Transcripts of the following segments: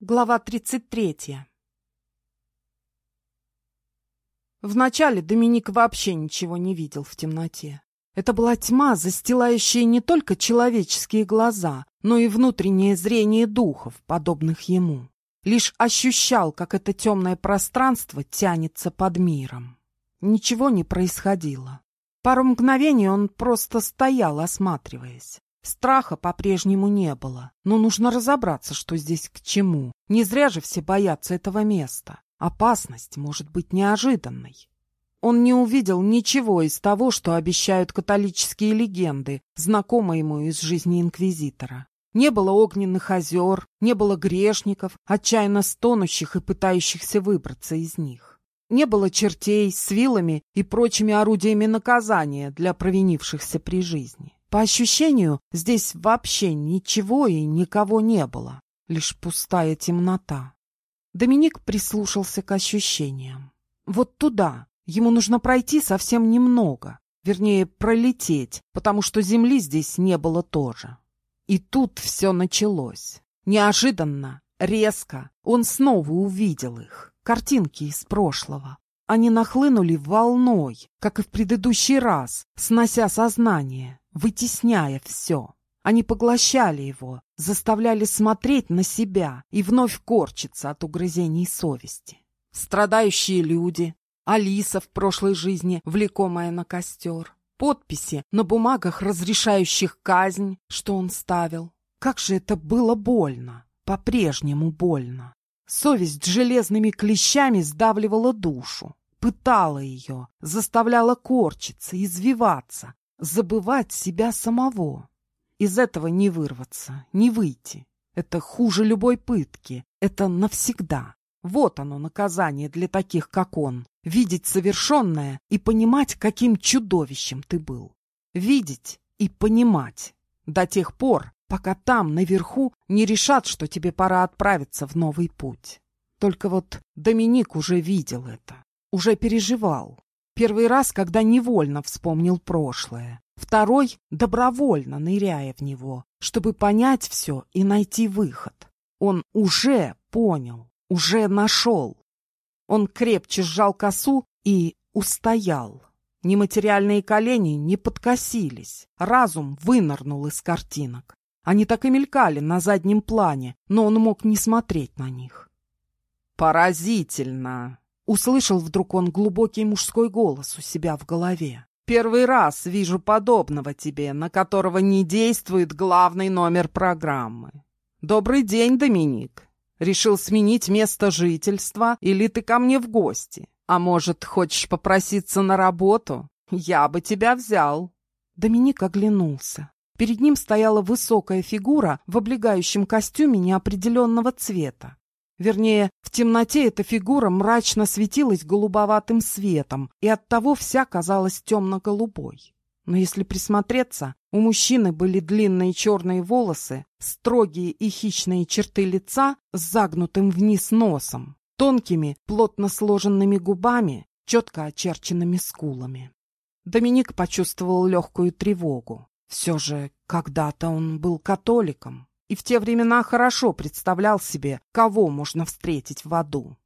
Глава 33 Вначале Доминик вообще ничего не видел в темноте. Это была тьма, застилающая не только человеческие глаза, но и внутреннее зрение духов, подобных ему. Лишь ощущал, как это темное пространство тянется под миром. Ничего не происходило. Пару мгновений он просто стоял, осматриваясь. Страха по-прежнему не было, но нужно разобраться, что здесь к чему. Не зря же все боятся этого места. Опасность может быть неожиданной. Он не увидел ничего из того, что обещают католические легенды, знакомые ему из жизни инквизитора. Не было огненных озер, не было грешников, отчаянно стонущих и пытающихся выбраться из них. Не было чертей с вилами и прочими орудиями наказания для провинившихся при жизни. По ощущению, здесь вообще ничего и никого не было, лишь пустая темнота. Доминик прислушался к ощущениям. Вот туда. Ему нужно пройти совсем немного, вернее, пролететь, потому что земли здесь не было тоже. И тут все началось. Неожиданно, резко, он снова увидел их, картинки из прошлого. Они нахлынули волной, как и в предыдущий раз, снося сознание, вытесняя все. Они поглощали его, заставляли смотреть на себя и вновь корчиться от угрызений совести. Страдающие люди, Алиса в прошлой жизни, влекомая на костер, подписи на бумагах, разрешающих казнь, что он ставил. Как же это было больно, по-прежнему больно. Совесть железными клещами сдавливала душу, пытала ее, заставляла корчиться, извиваться, забывать себя самого. Из этого не вырваться, не выйти. Это хуже любой пытки, это навсегда. Вот оно, наказание для таких, как он. Видеть совершенное и понимать, каким чудовищем ты был. Видеть и понимать. До тех пор, пока там, наверху, не решат, что тебе пора отправиться в новый путь. Только вот Доминик уже видел это, уже переживал. Первый раз, когда невольно вспомнил прошлое. Второй — добровольно ныряя в него, чтобы понять все и найти выход. Он уже понял, уже нашел. Он крепче сжал косу и устоял. Нематериальные колени не подкосились. Разум вынырнул из картинок. Они так и мелькали на заднем плане, но он мог не смотреть на них. «Поразительно!» Услышал вдруг он глубокий мужской голос у себя в голове. «Первый раз вижу подобного тебе, на которого не действует главный номер программы. Добрый день, Доминик. Решил сменить место жительства или ты ко мне в гости? А может, хочешь попроситься на работу? Я бы тебя взял». Доминик оглянулся. Перед ним стояла высокая фигура в облегающем костюме неопределенного цвета. Вернее, в темноте эта фигура мрачно светилась голубоватым светом, и оттого вся казалась темно-голубой. Но если присмотреться, у мужчины были длинные черные волосы, строгие и хищные черты лица с загнутым вниз носом, тонкими, плотно сложенными губами, четко очерченными скулами. Доминик почувствовал легкую тревогу. Все же когда-то он был католиком и в те времена хорошо представлял себе, кого можно встретить в аду.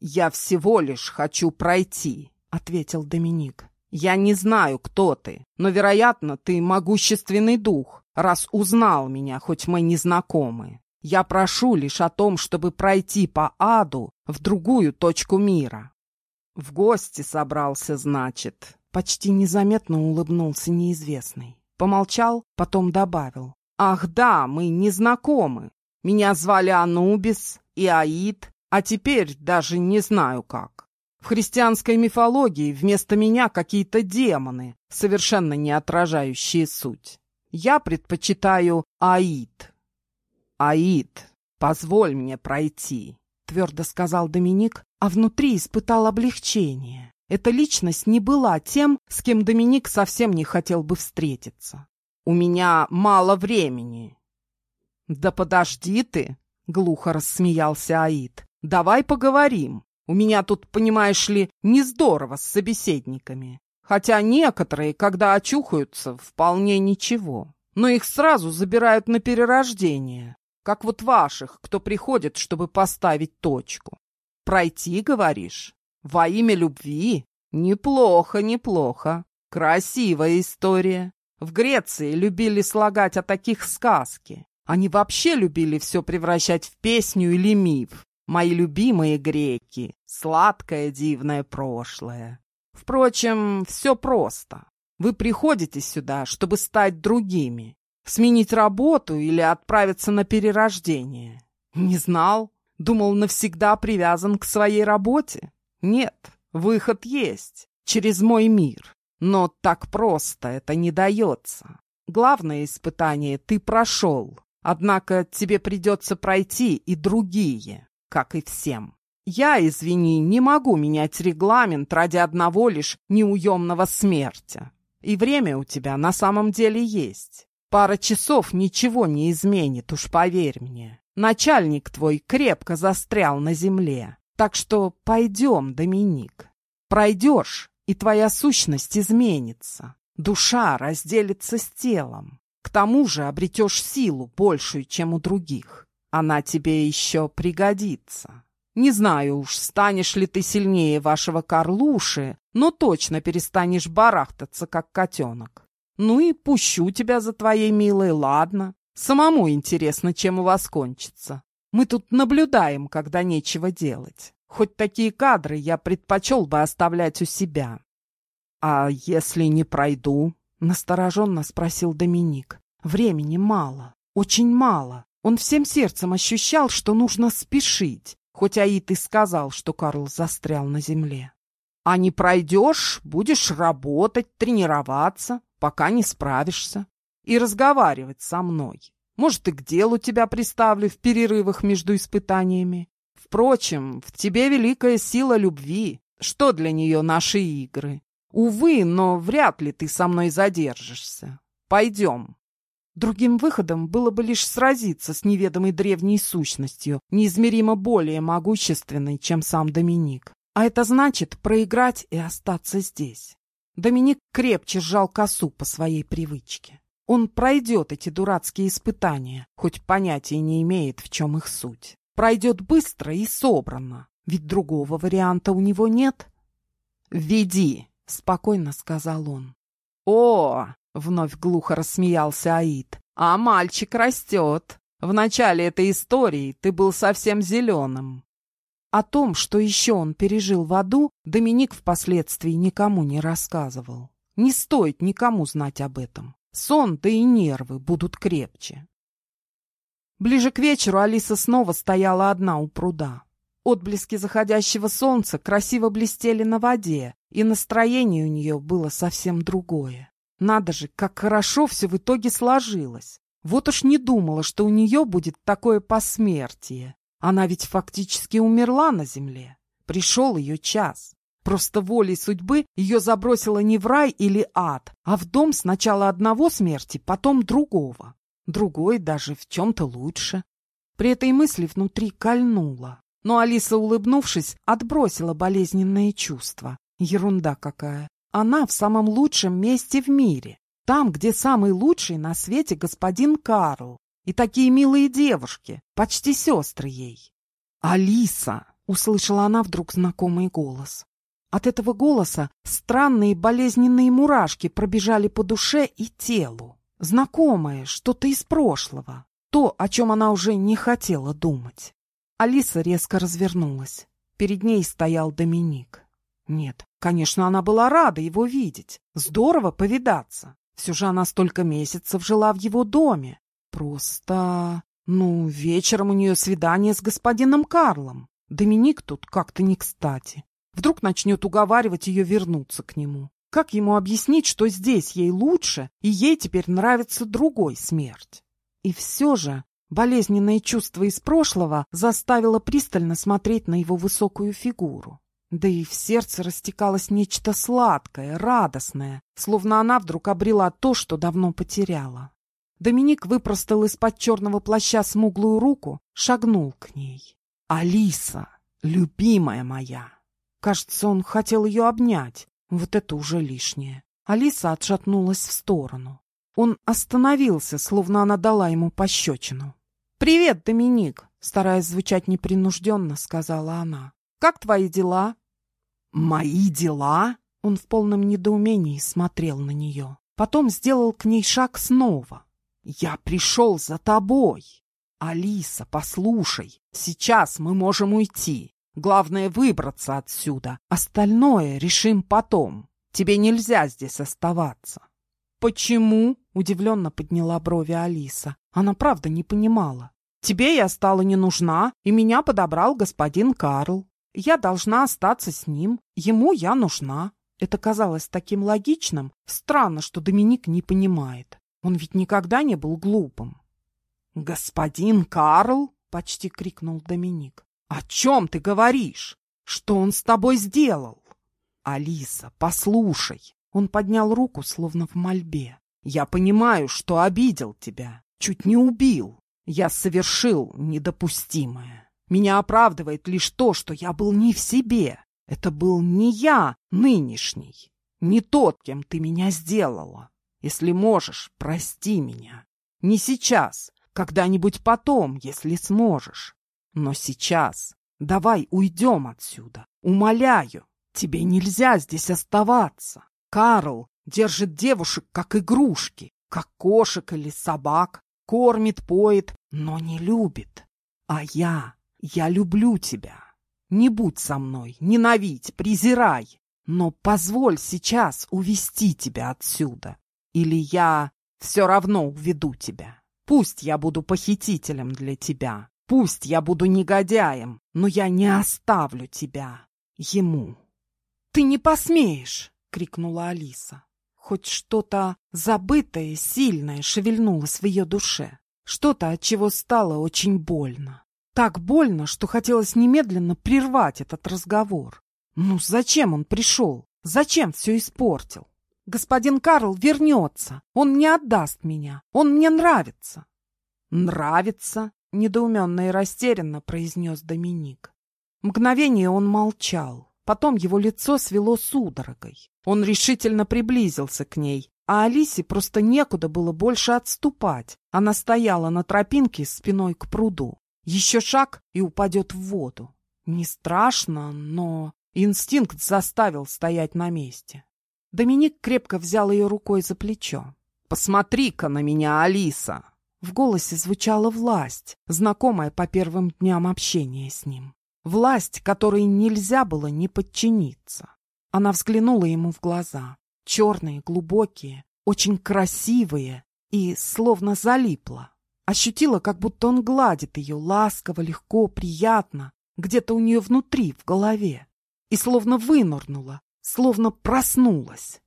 «Я всего лишь хочу пройти», — ответил Доминик. «Я не знаю, кто ты, но, вероятно, ты могущественный дух, раз узнал меня, хоть мы не знакомы. Я прошу лишь о том, чтобы пройти по аду в другую точку мира». «В гости собрался, значит», — почти незаметно улыбнулся неизвестный. Помолчал, потом добавил. Ах да, мы не знакомы. Меня звали Анубис и Аид, а теперь даже не знаю как. В христианской мифологии вместо меня какие-то демоны, совершенно не отражающие суть. Я предпочитаю Аид. Аид, позволь мне пройти, твердо сказал Доминик, а внутри испытал облегчение. Эта личность не была тем, с кем Доминик совсем не хотел бы встретиться. У меня мало времени. Да подожди ты, глухо рассмеялся Аид. Давай поговорим. У меня тут, понимаешь ли, не здорово с собеседниками. Хотя некоторые, когда очухаются, вполне ничего. Но их сразу забирают на перерождение. как вот ваших, кто приходит, чтобы поставить точку. Пройти, говоришь? Во имя любви? Неплохо, неплохо. Красивая история. В Греции любили слагать о таких сказки. Они вообще любили все превращать в песню или миф. Мои любимые греки. Сладкое дивное прошлое. Впрочем, все просто. Вы приходите сюда, чтобы стать другими. Сменить работу или отправиться на перерождение. Не знал. Думал, навсегда привязан к своей работе. Нет, выход есть. Через мой мир. Но так просто это не дается. Главное испытание ты прошел. Однако тебе придется пройти и другие, как и всем. Я, извини, не могу менять регламент ради одного лишь неуемного смерти. И время у тебя на самом деле есть. Пара часов ничего не изменит, уж поверь мне. Начальник твой крепко застрял на земле. Так что пойдем, Доминик. Пройдешь, и твоя сущность изменится. Душа разделится с телом. К тому же обретешь силу большую, чем у других. Она тебе еще пригодится. Не знаю уж, станешь ли ты сильнее вашего Карлуши, но точно перестанешь барахтаться, как котенок. Ну и пущу тебя за твоей милой, ладно. Самому интересно, чем у вас кончится. Мы тут наблюдаем, когда нечего делать. Хоть такие кадры я предпочел бы оставлять у себя. А если не пройду? Настороженно спросил Доминик. Времени мало, очень мало. Он всем сердцем ощущал, что нужно спешить, хоть Аид и сказал, что Карл застрял на земле. А не пройдешь, будешь работать, тренироваться, пока не справишься. И разговаривать со мной. Может, и к делу тебя приставлю в перерывах между испытаниями. Впрочем, в тебе великая сила любви. Что для нее наши игры? Увы, но вряд ли ты со мной задержишься. Пойдем. Другим выходом было бы лишь сразиться с неведомой древней сущностью, неизмеримо более могущественной, чем сам Доминик. А это значит проиграть и остаться здесь. Доминик крепче сжал косу по своей привычке. Он пройдет эти дурацкие испытания, хоть понятия не имеет, в чем их суть. Пройдет быстро и собранно, ведь другого варианта у него нет. «Веди!» — спокойно сказал он. «О, — вновь глухо рассмеялся Аид. «А мальчик растет. В начале этой истории ты был совсем зеленым». О том, что еще он пережил в аду, Доминик впоследствии никому не рассказывал. Не стоит никому знать об этом. Сон, да и нервы будут крепче. Ближе к вечеру Алиса снова стояла одна у пруда. Отблески заходящего солнца красиво блестели на воде, и настроение у нее было совсем другое. Надо же, как хорошо все в итоге сложилось. Вот уж не думала, что у нее будет такое посмертие. Она ведь фактически умерла на земле. Пришел ее час. Просто волей судьбы ее забросило не в рай или ад, а в дом сначала одного смерти, потом другого. Другой даже в чем-то лучше. При этой мысли внутри кольнуло. Но Алиса, улыбнувшись, отбросила болезненные чувства. Ерунда какая. Она в самом лучшем месте в мире, там, где самый лучший на свете господин Карл. И такие милые девушки, почти сестры ей. «Алиса!» — услышала она вдруг знакомый голос. От этого голоса странные болезненные мурашки пробежали по душе и телу. Знакомое, что-то из прошлого. То, о чем она уже не хотела думать. Алиса резко развернулась. Перед ней стоял Доминик. Нет, конечно, она была рада его видеть. Здорово повидаться. Все же она столько месяцев жила в его доме. Просто... Ну, вечером у нее свидание с господином Карлом. Доминик тут как-то не кстати. Вдруг начнет уговаривать ее вернуться к нему. Как ему объяснить, что здесь ей лучше, и ей теперь нравится другой смерть? И все же болезненное чувство из прошлого заставило пристально смотреть на его высокую фигуру. Да и в сердце растекалось нечто сладкое, радостное, словно она вдруг обрела то, что давно потеряла. Доминик выпростал из-под черного плаща смуглую руку, шагнул к ней. «Алиса, любимая моя!» Кажется, он хотел ее обнять. Вот это уже лишнее. Алиса отшатнулась в сторону. Он остановился, словно она дала ему пощечину. «Привет, Доминик!» — стараясь звучать непринужденно, сказала она. «Как твои дела?» «Мои дела?» Он в полном недоумении смотрел на нее. Потом сделал к ней шаг снова. «Я пришел за тобой!» «Алиса, послушай, сейчас мы можем уйти. Главное выбраться отсюда. Остальное решим потом. Тебе нельзя здесь оставаться». «Почему?» — удивленно подняла брови Алиса. Она правда не понимала. «Тебе я стала не нужна, и меня подобрал господин Карл. Я должна остаться с ним. Ему я нужна. Это казалось таким логичным. Странно, что Доминик не понимает. Он ведь никогда не был глупым. «Господин Карл!» — почти крикнул Доминик. «О чем ты говоришь? Что он с тобой сделал?» «Алиса, послушай!» Он поднял руку, словно в мольбе. «Я понимаю, что обидел тебя, чуть не убил. Я совершил недопустимое. Меня оправдывает лишь то, что я был не в себе. Это был не я, нынешний, не тот, кем ты меня сделала. Если можешь, прости меня. Не сейчас, когда-нибудь потом, если сможешь. Но сейчас давай уйдем отсюда. Умоляю, тебе нельзя здесь оставаться. Карл держит девушек как игрушки, как кошек или собак, кормит, поет, но не любит. А я, я люблю тебя. Не будь со мной, ненавидь, презирай, но позволь сейчас увести тебя отсюда. Или я все равно уведу тебя. Пусть я буду похитителем для тебя, пусть я буду негодяем, но я не оставлю тебя ему. «Ты не посмеешь!» — крикнула Алиса. Хоть что-то забытое, сильное шевельнулось в ее душе. Что-то, от чего стало очень больно. Так больно, что хотелось немедленно прервать этот разговор. Ну, зачем он пришел? Зачем все испортил? Господин Карл вернется. Он не отдаст меня. Он мне нравится. Нравится? Недоуменно и растерянно произнес Доминик. Мгновение он молчал. Потом его лицо свело судорогой. Он решительно приблизился к ней, а Алисе просто некуда было больше отступать. Она стояла на тропинке спиной к пруду. Еще шаг и упадет в воду. Не страшно, но инстинкт заставил стоять на месте. Доминик крепко взял ее рукой за плечо. «Посмотри-ка на меня, Алиса!» В голосе звучала власть, знакомая по первым дням общения с ним. Власть, которой нельзя было не подчиниться. Она взглянула ему в глаза. Черные, глубокие, очень красивые и словно залипла. Ощутила, как будто он гладит ее ласково, легко, приятно, где-то у нее внутри, в голове. И словно вынырнула, словно проснулась.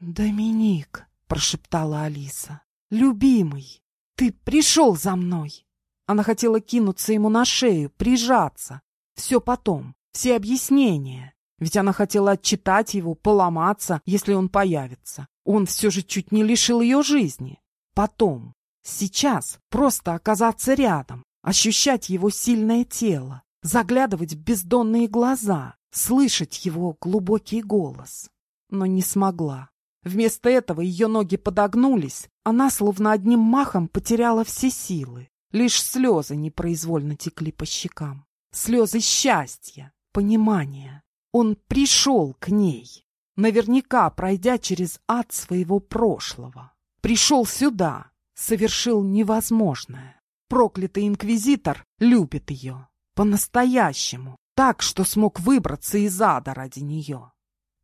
«Доминик», — прошептала Алиса, — «любимый, ты пришел за мной». Она хотела кинуться ему на шею, прижаться. Все потом, все объяснения. Ведь она хотела отчитать его, поломаться, если он появится. Он все же чуть не лишил ее жизни. Потом, Сейчас просто оказаться рядом, ощущать его сильное тело, заглядывать в бездонные глаза, слышать его глубокий голос. Но не смогла. Вместо этого ее ноги подогнулись, она словно одним махом потеряла все силы. Лишь слезы непроизвольно текли по щекам. Слезы счастья, понимания. Он пришел к ней, наверняка пройдя через ад своего прошлого. Пришел сюда, совершил невозможное. Проклятый инквизитор любит ее. По-настоящему. Так, что смог выбраться из ада ради нее.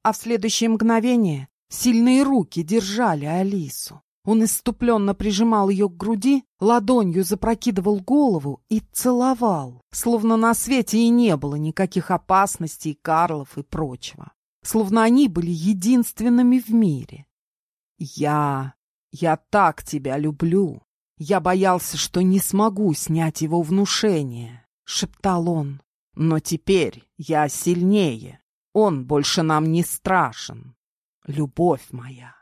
А в следующее мгновение сильные руки держали Алису. Он иступленно прижимал ее к груди, ладонью запрокидывал голову и целовал, словно на свете и не было никаких опасностей, Карлов и прочего. Словно они были единственными в мире. «Я «Я так тебя люблю!» Я боялся, что не смогу снять его внушение, — шептал он. Но теперь я сильнее. Он больше нам не страшен. Любовь моя.